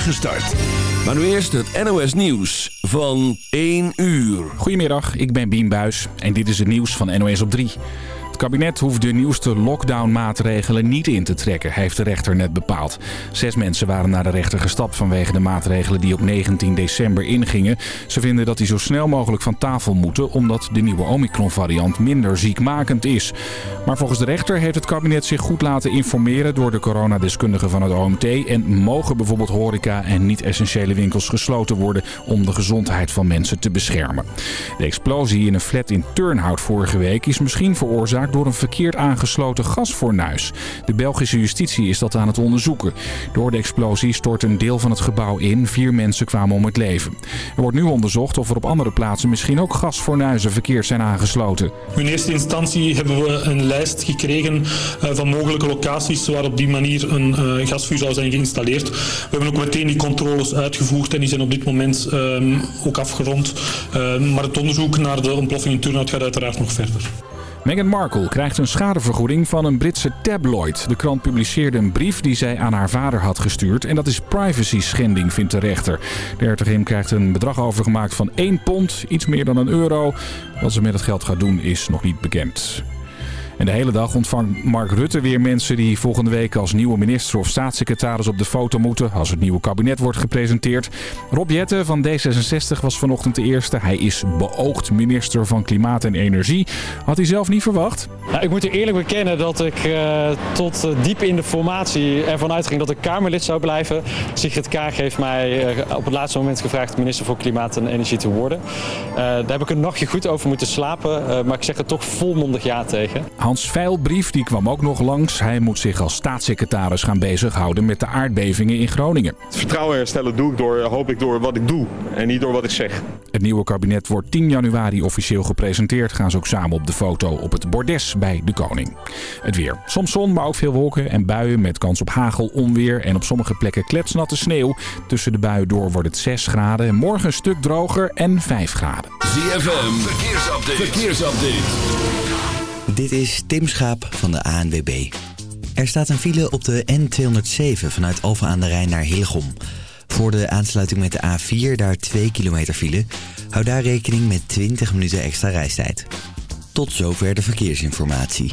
spoedige start. Maar nu eerst het NOS Nieuws van 1 uur. Goedemiddag, ik ben Bien Buis en dit is het nieuws van NOS op 3. Het kabinet hoeft de nieuwste lockdown-maatregelen niet in te trekken, heeft de rechter net bepaald. Zes mensen waren naar de rechter gestapt vanwege de maatregelen die op 19 december ingingen. Ze vinden dat die zo snel mogelijk van tafel moeten, omdat de nieuwe Omicron-variant minder ziekmakend is. Maar volgens de rechter heeft het kabinet zich goed laten informeren door de coronadeskundigen van het OMT en mogen bijvoorbeeld horeca en niet-essentiële winkels gesloten worden om de gezondheid van mensen te beschermen. De explosie in een flat in Turnhout vorige week is misschien veroorzaakt door een verkeerd aangesloten gasfornuis. De Belgische justitie is dat aan het onderzoeken. Door de explosie stort een deel van het gebouw in. Vier mensen kwamen om het leven. Er wordt nu onderzocht of er op andere plaatsen misschien ook gasfornuizen verkeerd zijn aangesloten. In eerste instantie hebben we een lijst gekregen eh, van mogelijke locaties waar op die manier een uh, gasvuur zou zijn geïnstalleerd. We hebben ook meteen die controles uitgevoerd en die zijn op dit moment um, ook afgerond. Uh, maar het onderzoek naar de ontploffing in Turnhout gaat uiteraard nog verder. Meghan Markle krijgt een schadevergoeding van een Britse tabloid. De krant publiceerde een brief die zij aan haar vader had gestuurd. En dat is privacy schending, vindt de rechter. De hertogin krijgt een bedrag overgemaakt van 1 pond, iets meer dan een euro. Wat ze met het geld gaat doen is nog niet bekend. En de hele dag ontvangt Mark Rutte weer mensen die volgende week als nieuwe minister of staatssecretaris op de foto moeten als het nieuwe kabinet wordt gepresenteerd. Rob Jetten van D66 was vanochtend de eerste. Hij is beoogd minister van Klimaat en Energie. Had hij zelf niet verwacht? Nou, ik moet u eerlijk bekennen dat ik uh, tot uh, diep in de formatie ervan uitging dat ik Kamerlid zou blijven. Sigrid Kaag heeft mij uh, op het laatste moment gevraagd minister voor Klimaat en Energie te worden. daar heb ik een nachtje goed over moeten slapen, maar ik zeg er toch volmondig ja tegen. Hans Veilbrief die kwam ook nog langs. Hij moet zich als staatssecretaris gaan bezighouden met de aardbevingen in Groningen. Het vertrouwen herstellen doe ik door, hoop ik, door wat ik doe en niet door wat ik zeg. Het nieuwe kabinet wordt 10 januari officieel gepresenteerd. Gaan ze ook samen op de foto op het bordes bij de koning. Het weer. Soms zon, maar ook veel wolken en buien met kans op hagel, onweer en op sommige plekken kletsnatte sneeuw. Tussen de buien door wordt het 6 graden. Morgen een stuk droger en 5 graden. ZFM, verkeersupdate. verkeersupdate. Dit is Tim Schaap van de ANWB. Er staat een file op de N207 vanuit Alphen aan de Rijn naar Hillegom. Voor de aansluiting met de A4 daar 2 kilometer file. Hou daar rekening met 20 minuten extra reistijd. Tot zover de verkeersinformatie.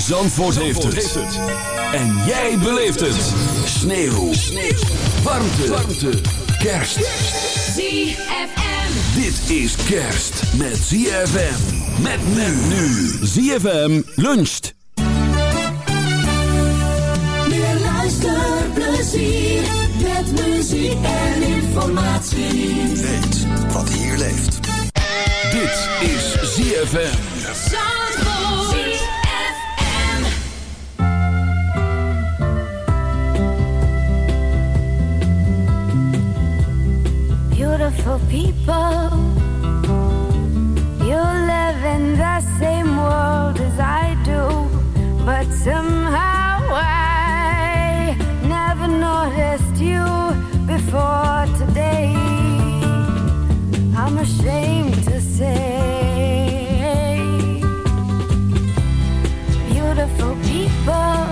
Zandvoort Zandvoort, heeft, heeft het. En jij beleeft het. Sneeuw. Sneeuw. Warmte. Warmte. Kerst. ZFM. Dit is kerst met ZFM. Met men nu. ZFM luncht. Meer luisterplezier met muziek en informatie. Weet wat hier leeft. Dit is ZFM. Beautiful people. You live in the same world as I do, but somehow I never noticed you before today. I'm ashamed to say, beautiful people.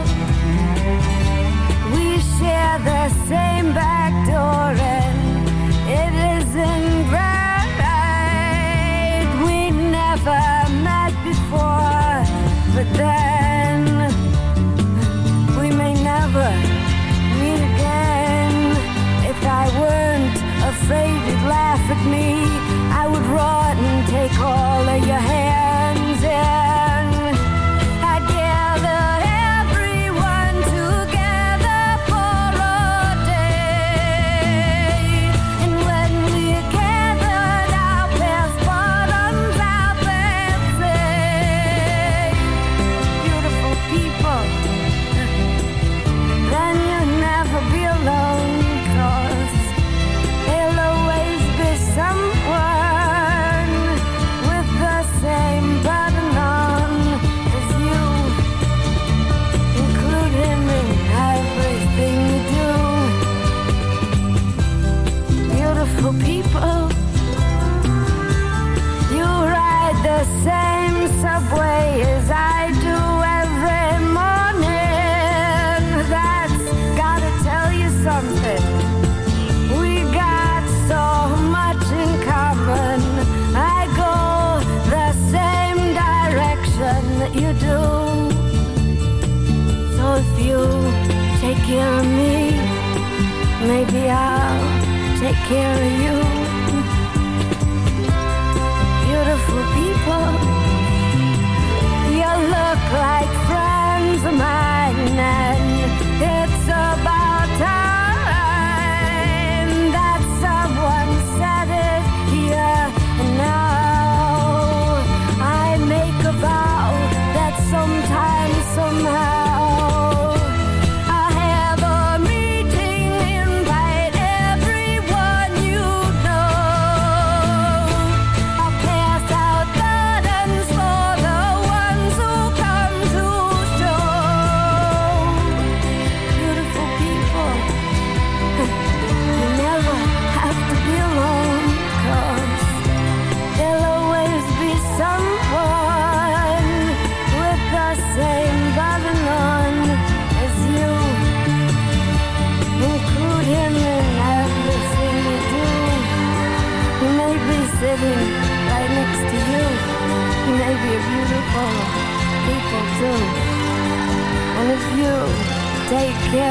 We share the same back afraid you'd laugh at me. I would rot and take all of your hair.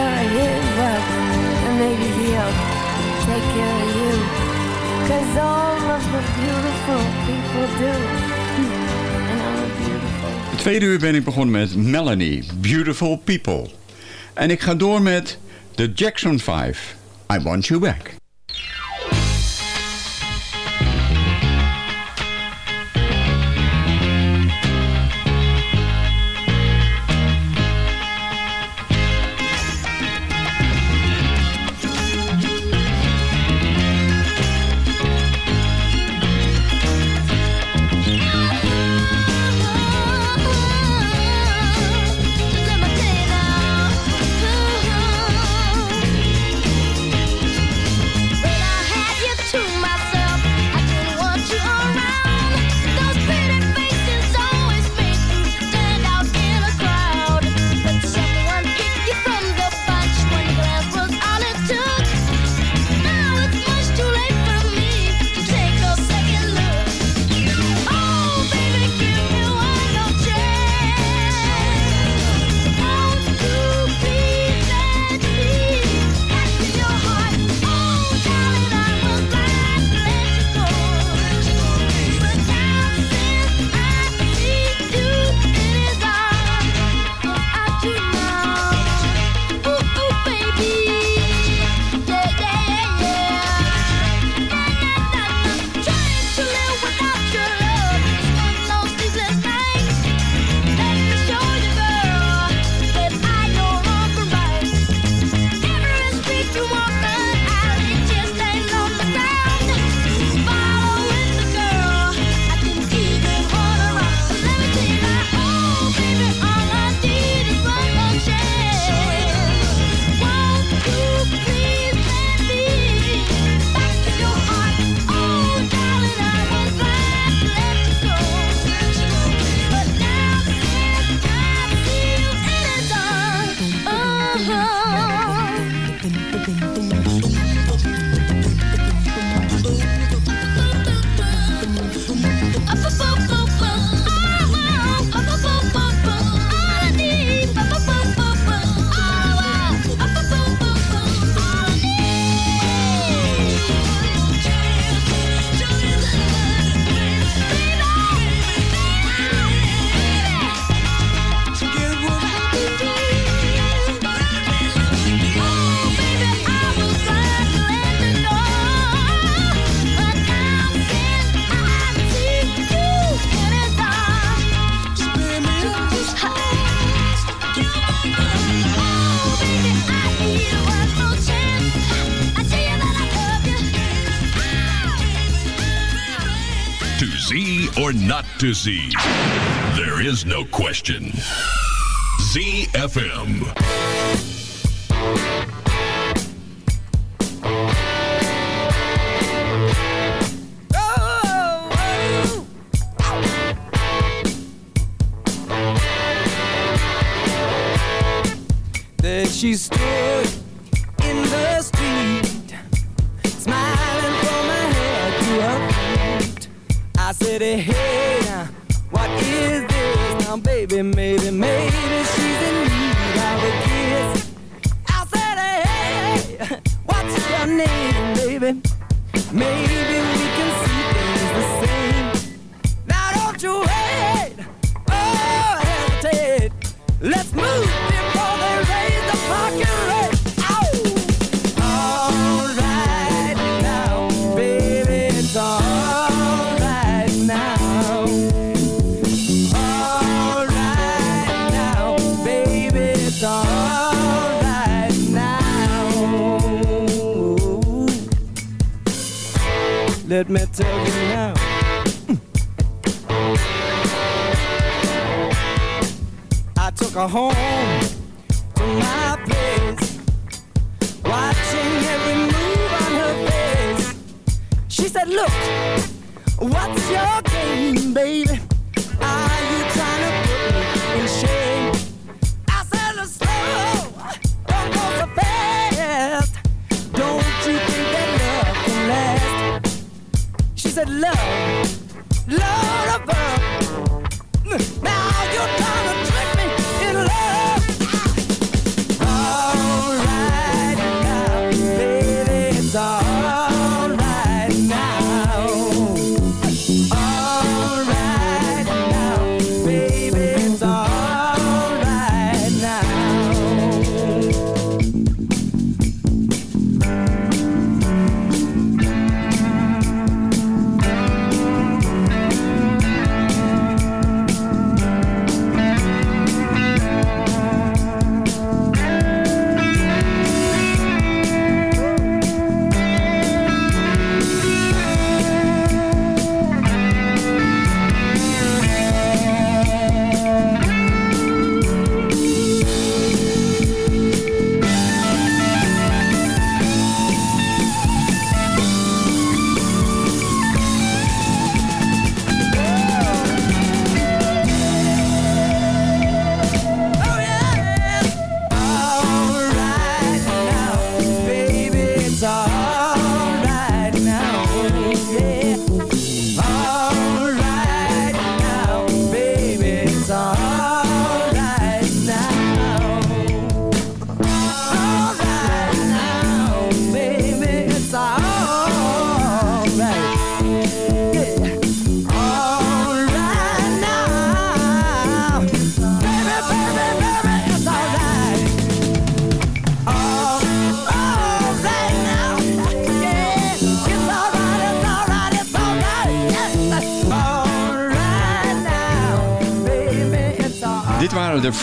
a hero And maybe he'll take care of you Cause all of the beautiful people do And I'm a beautiful Het tweede uur ben ik begonnen met Melanie, Beautiful People. En ik ga door met The Jackson 5, I Want You Back. disease. There is no question. ZFM. she's still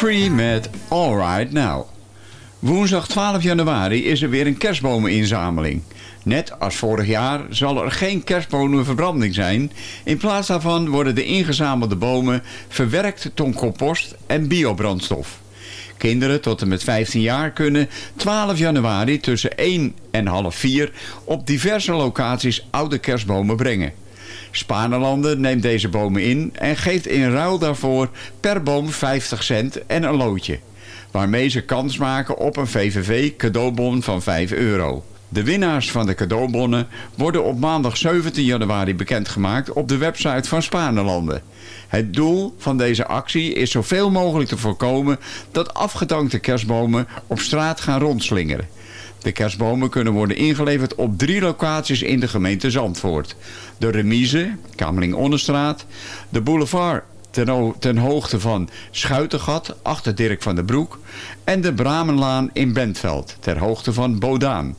Free met All Right Now. Woensdag 12 januari is er weer een kerstbomeninzameling. Net als vorig jaar zal er geen kerstbomenverbranding zijn. In plaats daarvan worden de ingezamelde bomen verwerkt tot compost en biobrandstof. Kinderen tot en met 15 jaar kunnen 12 januari tussen 1 en half 4 op diverse locaties oude kerstbomen brengen. Spanelanden neemt deze bomen in en geeft in ruil daarvoor per boom 50 cent en een loodje. Waarmee ze kans maken op een VVV cadeaubon van 5 euro. De winnaars van de cadeaubonnen worden op maandag 17 januari bekendgemaakt op de website van Spanelanden. Het doel van deze actie is zoveel mogelijk te voorkomen dat afgedankte kerstbomen op straat gaan rondslingeren. De kerstbomen kunnen worden ingeleverd op drie locaties in de gemeente Zandvoort. De remise, Kamerling-Onnestraat, de boulevard ten, ten hoogte van Schuitengat, achter Dirk van der Broek... en de Bramenlaan in Bentveld, ter hoogte van Bodaan.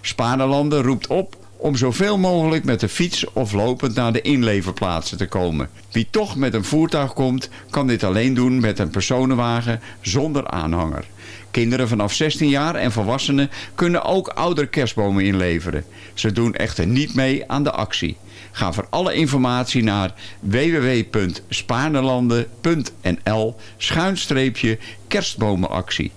Spanelanden roept op om zoveel mogelijk met de fiets of lopend naar de inleverplaatsen te komen. Wie toch met een voertuig komt, kan dit alleen doen met een personenwagen zonder aanhanger. Kinderen vanaf 16 jaar en volwassenen kunnen ook oudere kerstbomen inleveren. Ze doen echter niet mee aan de actie. Ga voor alle informatie naar www.spaarnelanden.nl schuinstreepje kerstbomenactie.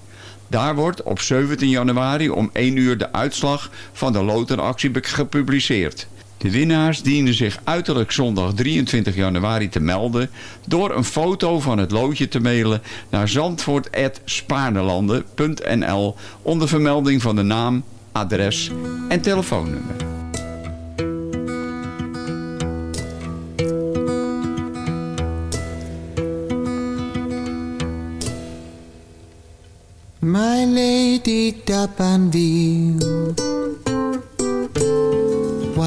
Daar wordt op 17 januari om 1 uur de uitslag van de lotenactie gepubliceerd. De winnaars dienen zich uiterlijk zondag 23 januari te melden... door een foto van het loodje te mailen naar zandvoort.spaarnelanden.nl... onder vermelding van de naam, adres en telefoonnummer. My lady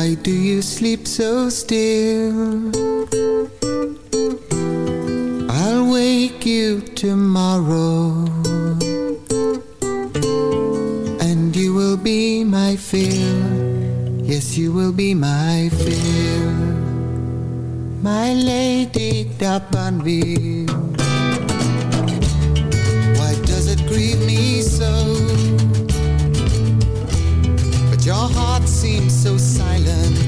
Why do you sleep so still? I'll wake you tomorrow And you will be my fill Yes, you will be my fill My lady Dapanville Why does it grieve me so? Seems so silent.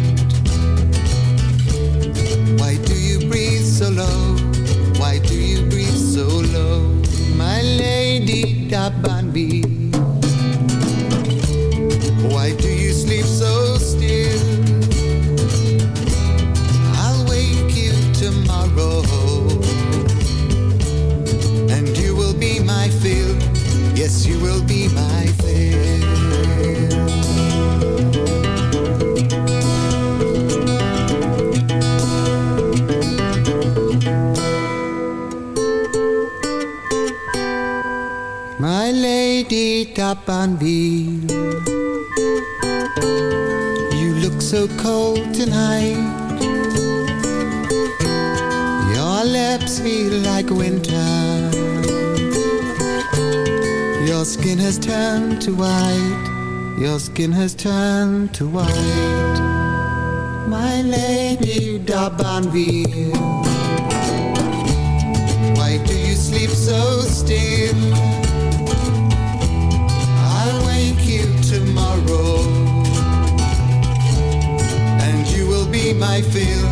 Why do you breathe so low? Why do you breathe so low? My lady Dabanbi. Lady Dabanville You look so cold tonight. Your lips feel like winter. Your skin has turned to white. Your skin has turned to white. My lady Dabanville Why do you sleep so still? My fill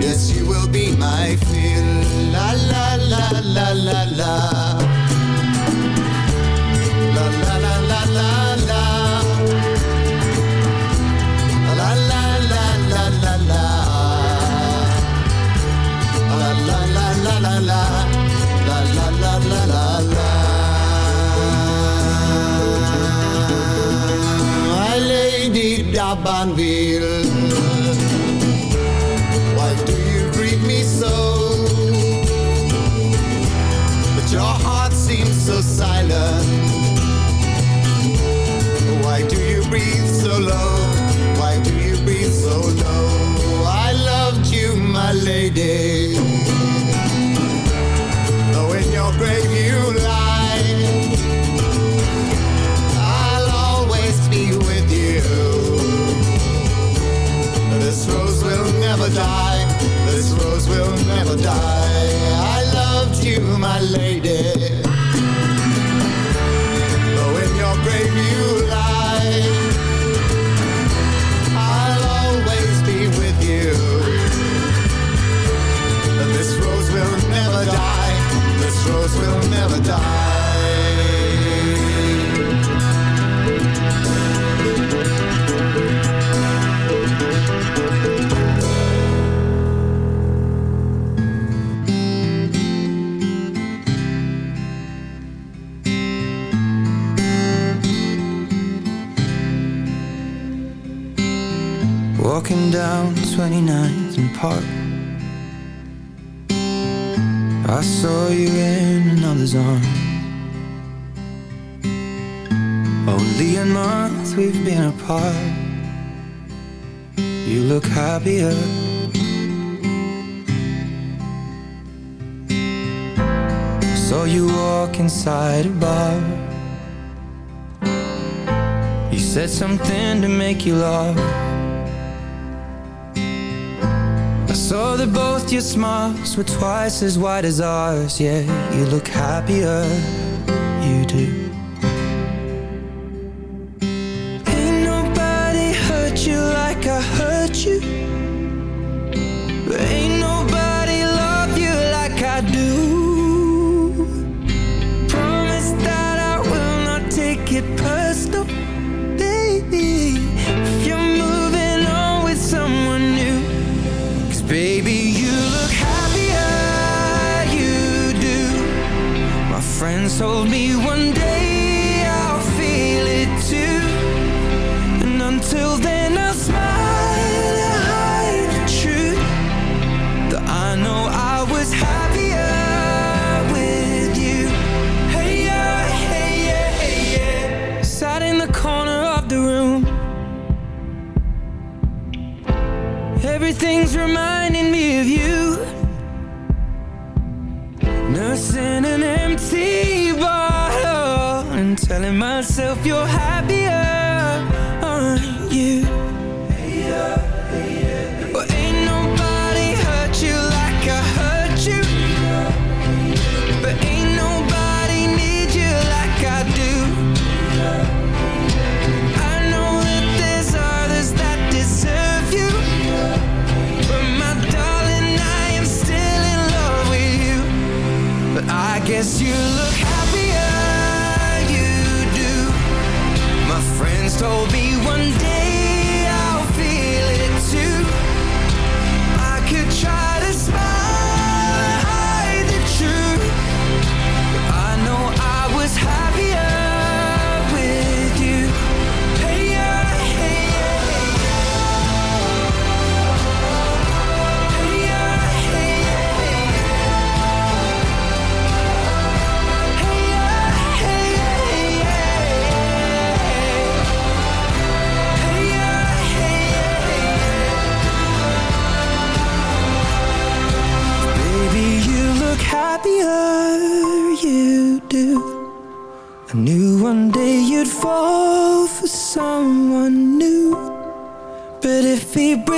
Yes, you will be my fill La la la la la la La la la la la la La la la la la la La la la la la la La la la la la la lady your love. Were twice as wide as ours. Yeah, you look happier,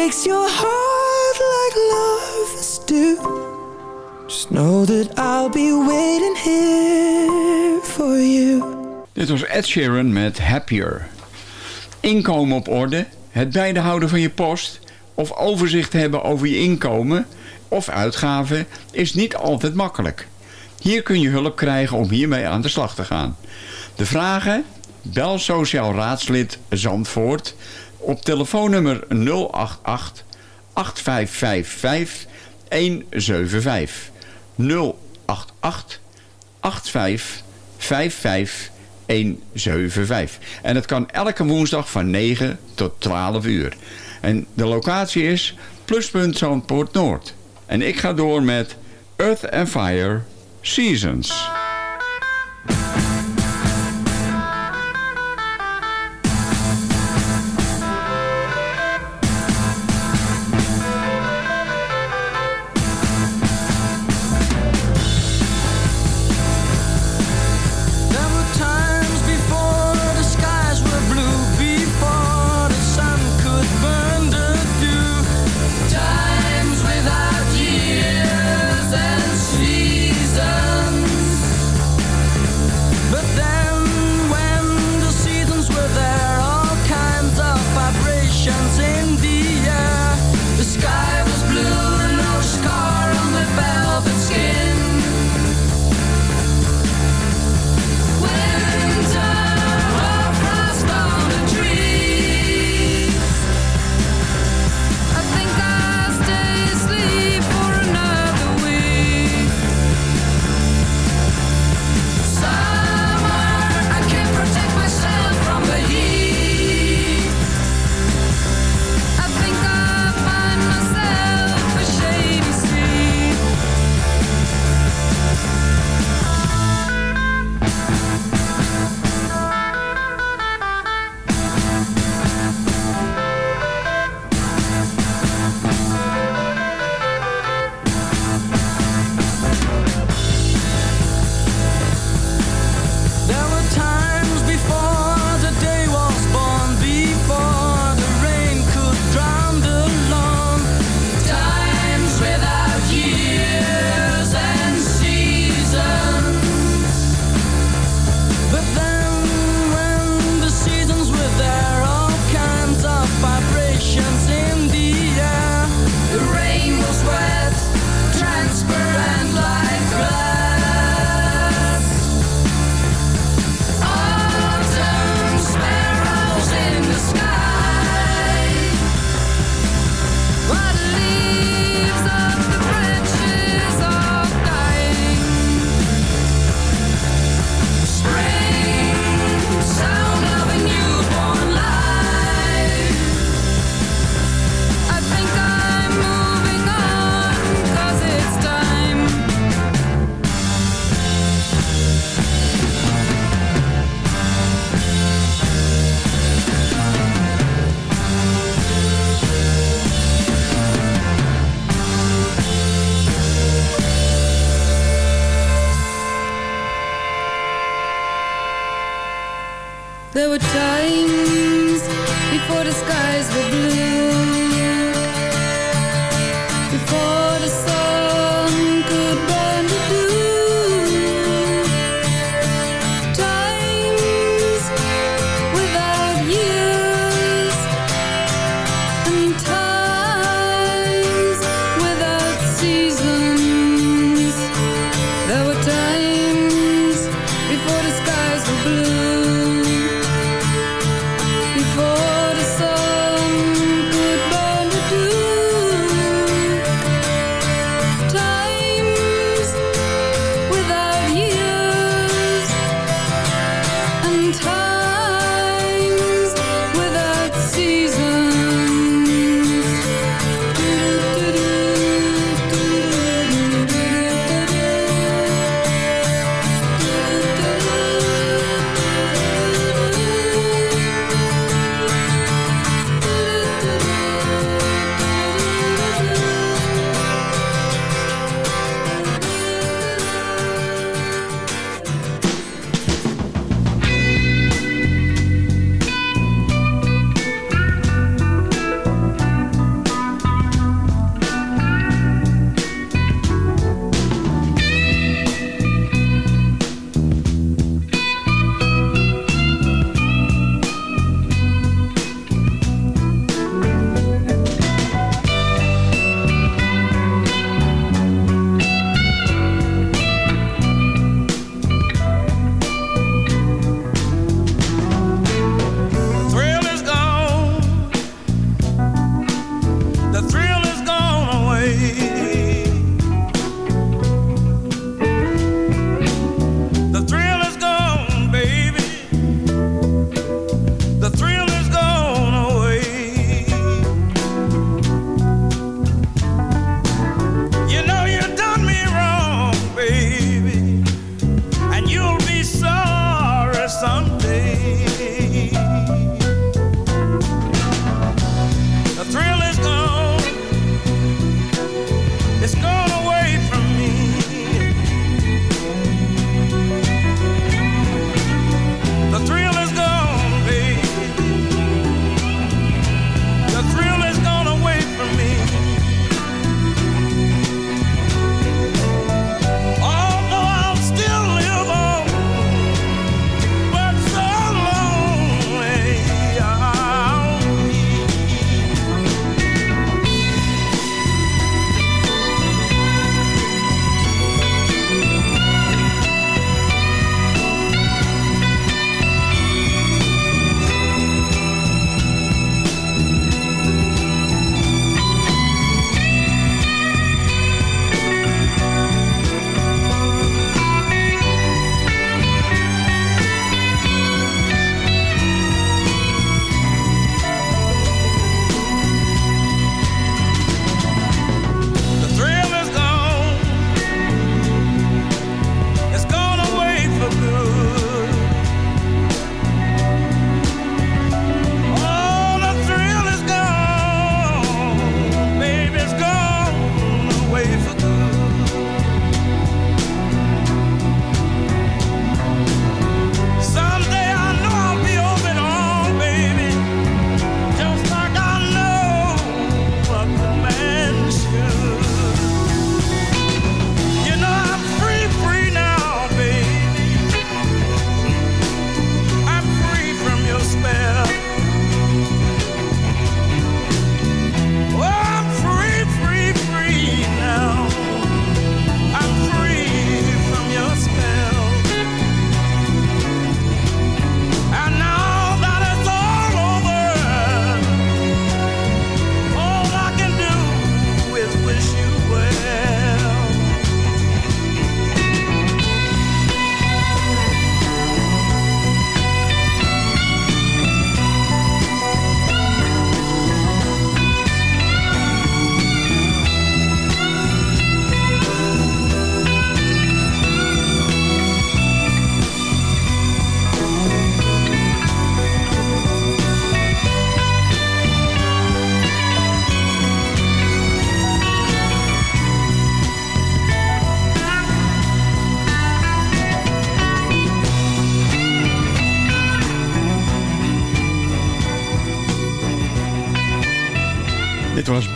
breaks your heart like lovers do, just know that I'll be waiting here for you. Dit was Ed Sheeran met Happier. Inkomen op orde, het bijhouden van je post... of overzicht hebben over je inkomen of uitgaven is niet altijd makkelijk. Hier kun je hulp krijgen om hiermee aan de slag te gaan. De vragen? Bel Sociaal Raadslid Zandvoort op telefoonnummer 088 8555 175 088 8555 175. En het kan elke woensdag van 9 tot 12 uur. En de locatie is Pluspunt Zandpoort Noord. En ik ga door met Earth and Fire Seasons.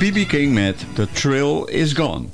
BB King met The Trill Is Gone.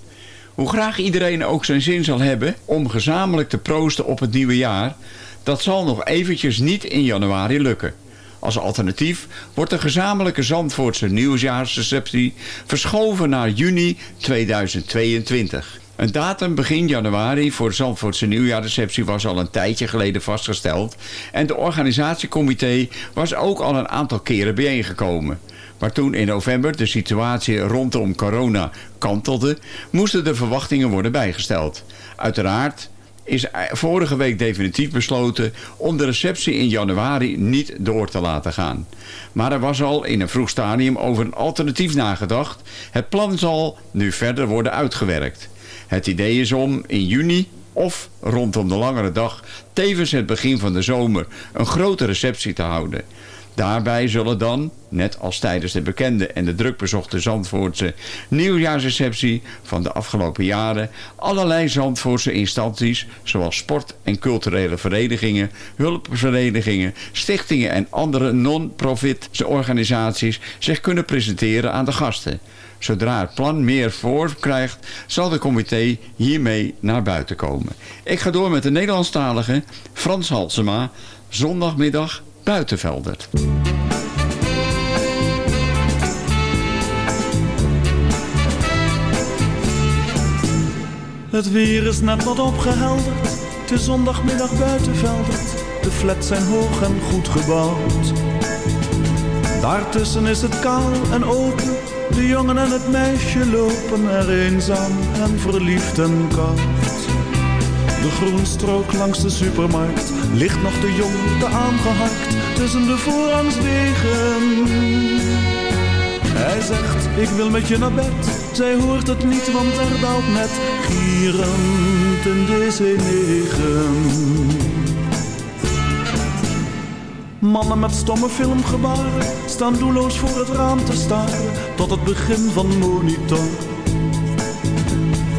Hoe graag iedereen ook zijn zin zal hebben om gezamenlijk te proosten op het nieuwe jaar... dat zal nog eventjes niet in januari lukken. Als alternatief wordt de gezamenlijke Zandvoortse nieuwsjaarsreceptie verschoven naar juni 2022. Een datum begin januari voor de Zandvoortse nieuwjaarreceptie was al een tijdje geleden vastgesteld. En de organisatiecomité was ook al een aantal keren bijeengekomen. Maar toen in november de situatie rondom corona kantelde, moesten de verwachtingen worden bijgesteld. Uiteraard is vorige week definitief besloten om de receptie in januari niet door te laten gaan. Maar er was al in een vroeg stadium over een alternatief nagedacht. Het plan zal nu verder worden uitgewerkt. Het idee is om in juni of rondom de langere dag tevens het begin van de zomer een grote receptie te houden. Daarbij zullen dan, net als tijdens de bekende en de drukbezochte Zandvoortse nieuwjaarsreceptie van de afgelopen jaren, allerlei Zandvoortse instanties, zoals sport- en culturele verenigingen, hulpverenigingen, stichtingen en andere non-profit organisaties zich kunnen presenteren aan de gasten. Zodra het plan meer voor krijgt, zal de comité hiermee naar buiten komen. Ik ga door met de Nederlandstalige Frans Halsema, zondagmiddag Buitenvelder. Het weer is net wat opgehelderd. Het is zondagmiddag buitenvelderd. De flats zijn hoog en goed gebouwd. Daartussen is het kaal en open. De jongen en het meisje lopen er eenzaam en verliefd en koud. De groenstrook langs de supermarkt ligt nog de jong te tussen de voorrangswegen. Hij zegt, ik wil met je naar bed. Zij hoort het niet, want er daalt net gierend een DC-9. Mannen met stomme filmgebaren staan doelloos voor het raam te staren tot het begin van monitor.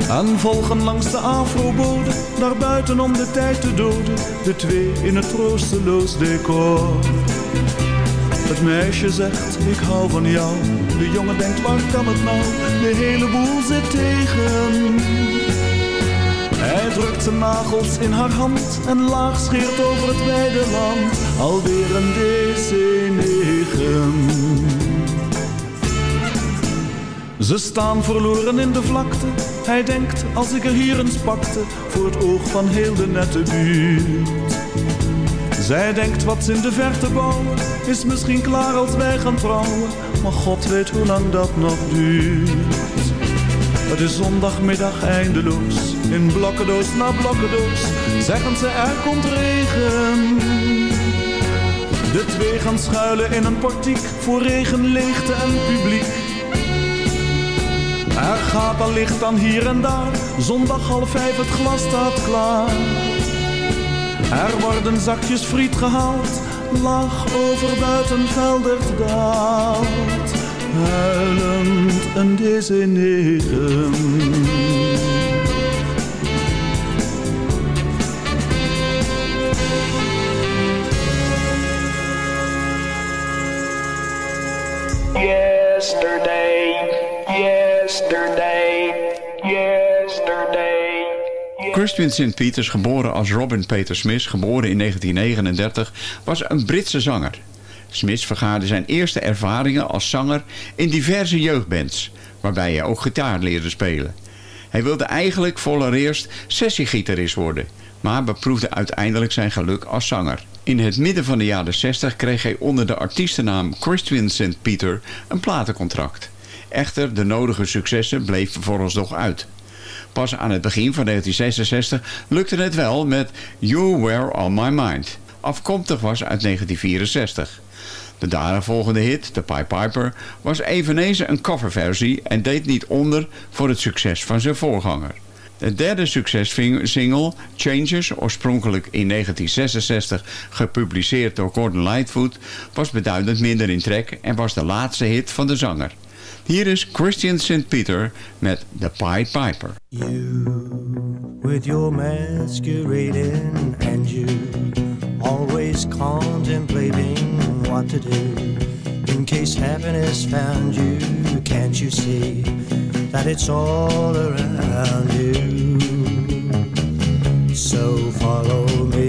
En volgen langs de afrobode naar buiten om de tijd te doden, de twee in het troosteloos decor. Het meisje zegt, ik hou van jou. De jongen denkt, waar kan het nou? De hele boel zit tegen. Hij drukt zijn nagels in haar hand en laag scheert over het wijde land. Alweer een DC-9. Ze staan verloren in de vlakte. Hij denkt, als ik er hier eens pakte, voor het oog van heel de nette buurt. Zij denkt, wat in de verte bouwen, is misschien klaar als wij gaan trouwen. Maar God weet hoe lang dat nog duurt. Het is zondagmiddag eindeloos, in blokkendoos na blokkendoos, zeggen ze er komt regen. De twee gaan schuilen in een portiek, voor regen, leegte en publiek. Er gaat al licht aan hier en daar, zondag half vijf het glas staat klaar. Er worden zakjes friet gehaald, laag over buitenveldert daalt. Huilend een deze Christian St. Peters, geboren als Robin Peter Smith, geboren in 1939, was een Britse zanger. Smith vergaarde zijn eerste ervaringen als zanger in diverse jeugdbands, waarbij hij ook gitaar leerde spelen. Hij wilde eigenlijk allereerst sessiegitarist worden, maar beproefde uiteindelijk zijn geluk als zanger. In het midden van de jaren 60 kreeg hij onder de artiestennaam Christian St. Peter een platencontract. Echter, de nodige successen bleven vooralsnog uit. Pas aan het begin van 1966 lukte het wel met You Were On My Mind. Afkomstig was uit 1964. De daaropvolgende hit, The Pied Piper, was eveneens een coverversie en deed niet onder voor het succes van zijn voorganger. De derde successingle, Changes, oorspronkelijk in 1966 gepubliceerd door Gordon Lightfoot, was beduidend minder in trek en was de laatste hit van de zanger. Hier is Christian St. Peter met The Pied Piper. You, with your masquerading and you, always contemplating what to do. In case happiness found you, can't you see that it's all around you? So follow me.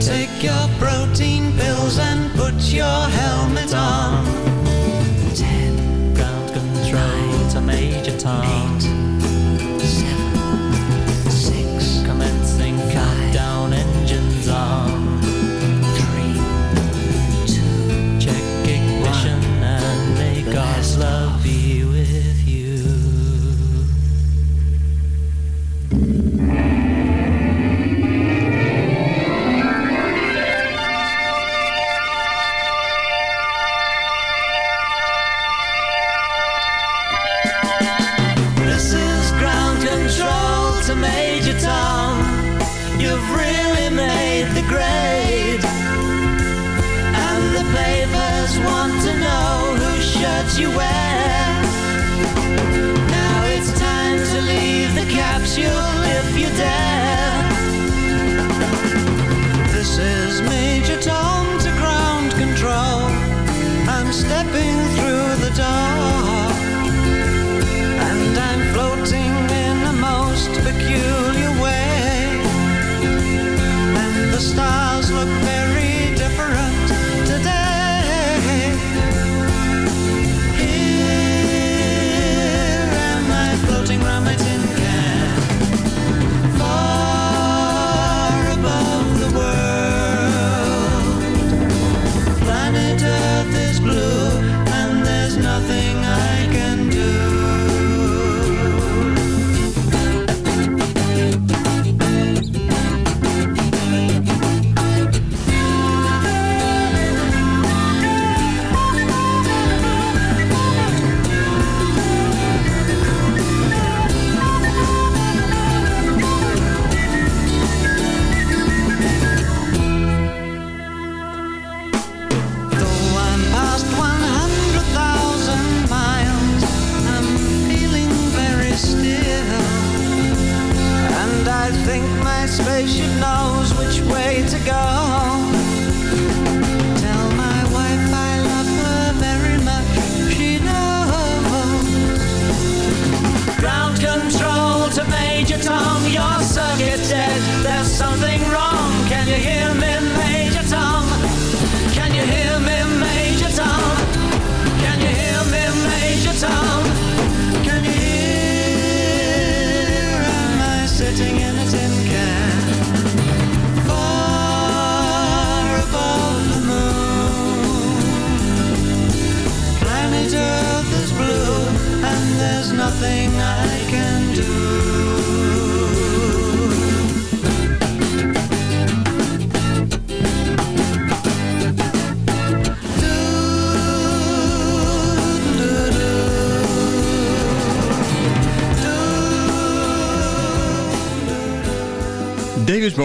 Take your protein pills and put your helmet on.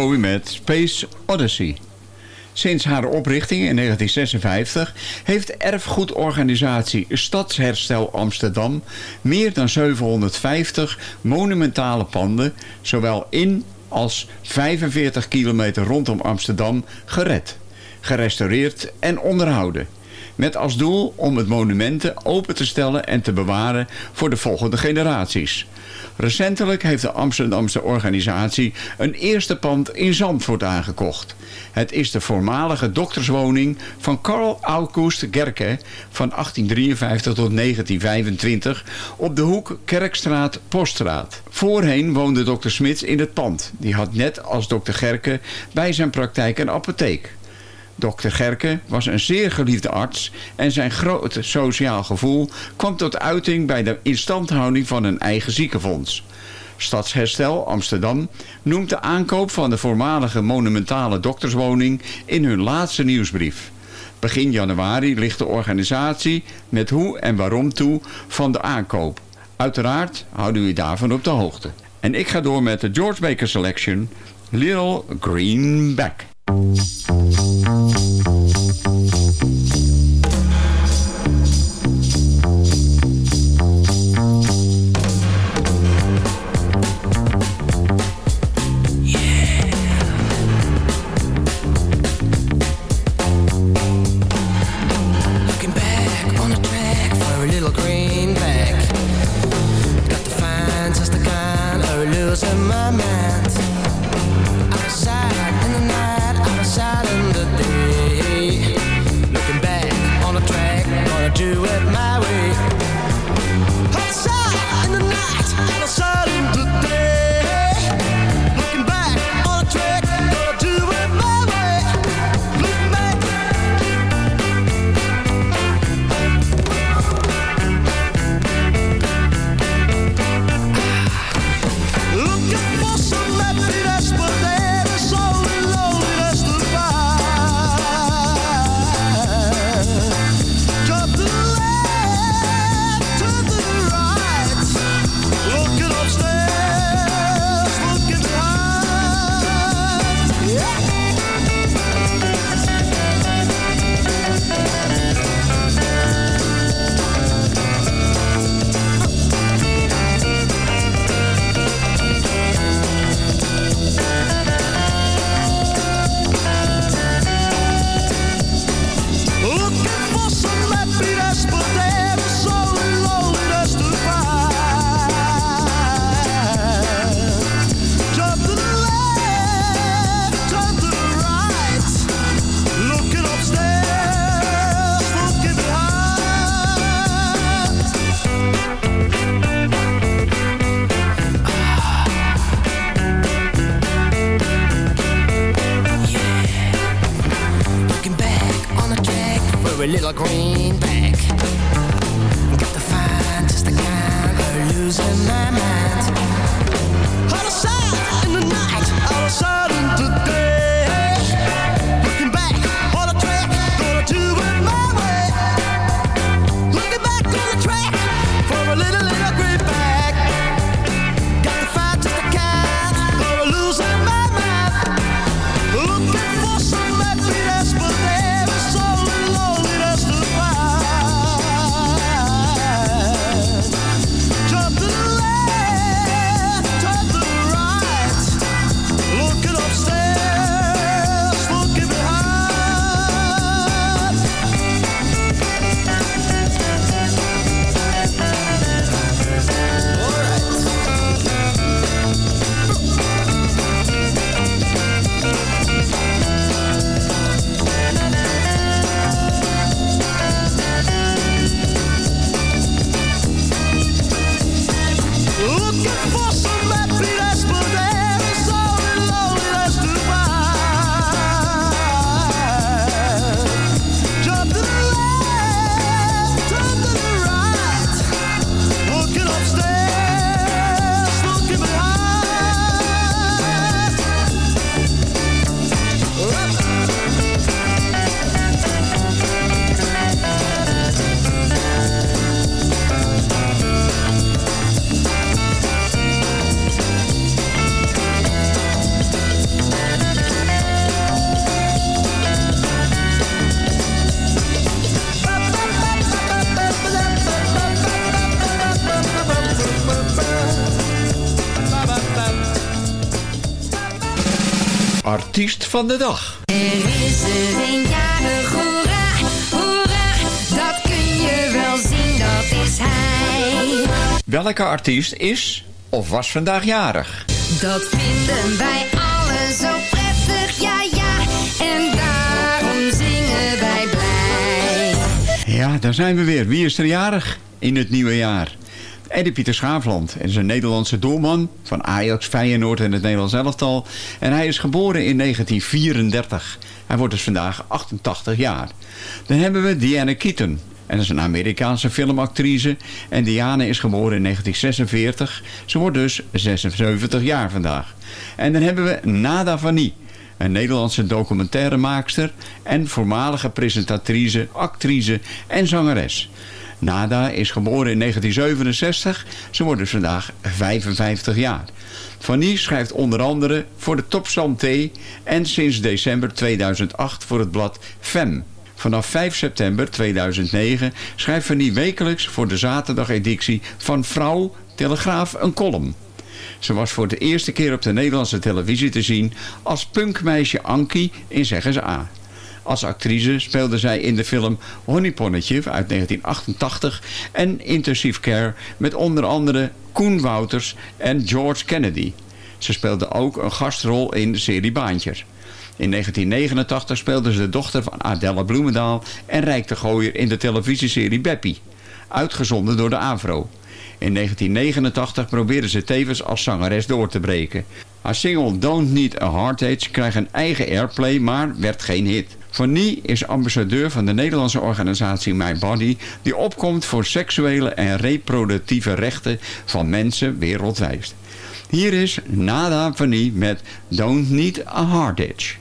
Bowie met Space Odyssey. Sinds haar oprichting in 1956 heeft erfgoedorganisatie Stadsherstel Amsterdam meer dan 750 monumentale panden, zowel in als 45 kilometer rondom Amsterdam, gered, gerestaureerd en onderhouden. Met als doel om het monumenten open te stellen en te bewaren voor de volgende generaties. Recentelijk heeft de Amsterdamse organisatie een eerste pand in Zandvoort aangekocht. Het is de voormalige dokterswoning van Karl August Gerke van 1853 tot 1925 op de hoek Kerkstraat-Poststraat. Voorheen woonde dokter Smits in het pand. Die had net als dokter Gerke bij zijn praktijk een apotheek. Dr. Gerke was een zeer geliefde arts en zijn grote sociaal gevoel kwam tot uiting bij de instandhouding van een eigen ziekenfonds. Stadsherstel Amsterdam noemt de aankoop van de voormalige monumentale dokterswoning in hun laatste nieuwsbrief. Begin januari ligt de organisatie met hoe en waarom toe van de aankoop. Uiteraard houden we daarvan op de hoogte. En ik ga door met de George Baker Selection, Little Greenback. Thank you. Van de dag. Er is er een jarig, hoera, hoera, dat kun je wel zien, dat is hij. Welke artiest is of was vandaag jarig? Dat vinden wij allen zo prettig, ja ja, en daarom zingen wij blij. Ja, daar zijn we weer. Wie is er jarig in het nieuwe jaar? Eddie Pieter Schaafland is een Nederlandse doelman van Ajax, Feyenoord en het Nederlands elftal. En hij is geboren in 1934. Hij wordt dus vandaag 88 jaar. Dan hebben we Diana Keaton. En dat is een Amerikaanse filmactrice. En Diana is geboren in 1946. Ze wordt dus 76 jaar vandaag. En dan hebben we Nada Vannie. Een Nederlandse documentairemaakster en voormalige presentatrice, actrice en zangeres. Nada is geboren in 1967. Ze wordt dus vandaag 55 jaar. Vannie schrijft onder andere voor de Top Santé en sinds december 2008 voor het blad Fem. Vanaf 5 september 2009 schrijft Vannie wekelijks voor de zaterdageditie van Vrouw Telegraaf een column. Ze was voor de eerste keer op de Nederlandse televisie te zien als punkmeisje Ankie in Zeggen ze A. Als actrice speelde zij in de film Honeyponnetje uit 1988 en Intensive Care met onder andere Koen Wouters en George Kennedy. Ze speelde ook een gastrol in de serie Baantjes. In 1989 speelde ze de dochter van Adelle Bloemendaal en Rijk de Gooier in de televisieserie Beppie, uitgezonden door de AVRO. In 1989 probeerde ze tevens als zangeres door te breken. Haar single Don't Need a Heartache kreeg een eigen airplay, maar werd geen hit. Fanny is ambassadeur van de Nederlandse organisatie My Body... die opkomt voor seksuele en reproductieve rechten van mensen wereldwijd. Hier is Nada Fanny met Don't Need a Heartache.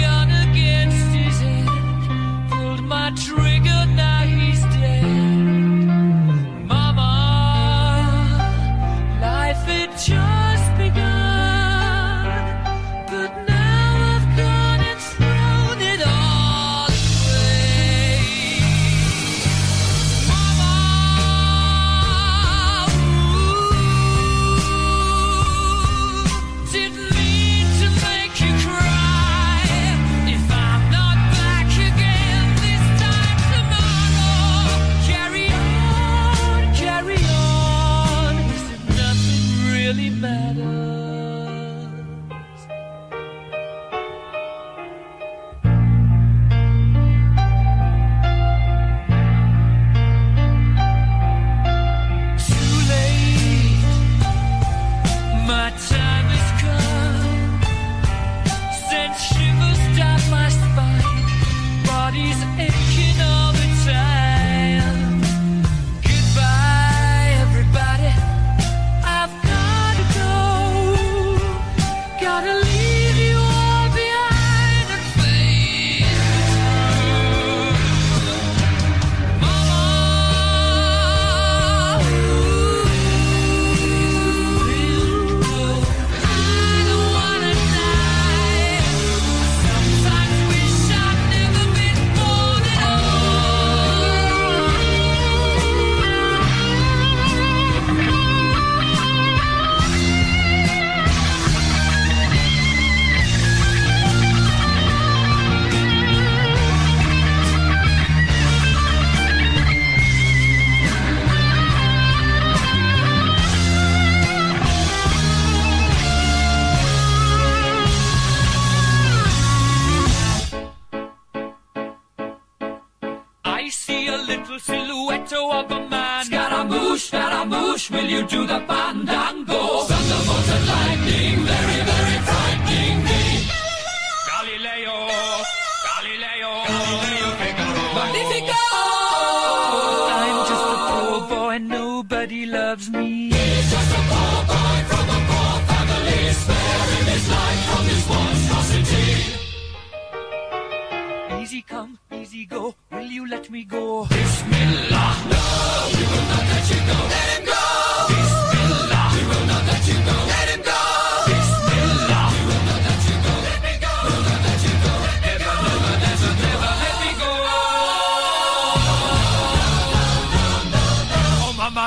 gun against his head, pulled my trigger now. Bush, will you do the fandango? Thunderbolt and lightning, very, very frightening me. Galileo, Galileo, Galileo Galileo Figaro. Magnifico! I'm just a poor boy, nobody loves me. He's just a poor boy from a poor family, sparing his life from this monstrosity. Easy come, easy go, will you let me go? Bismillah, no, we will not let you go.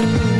You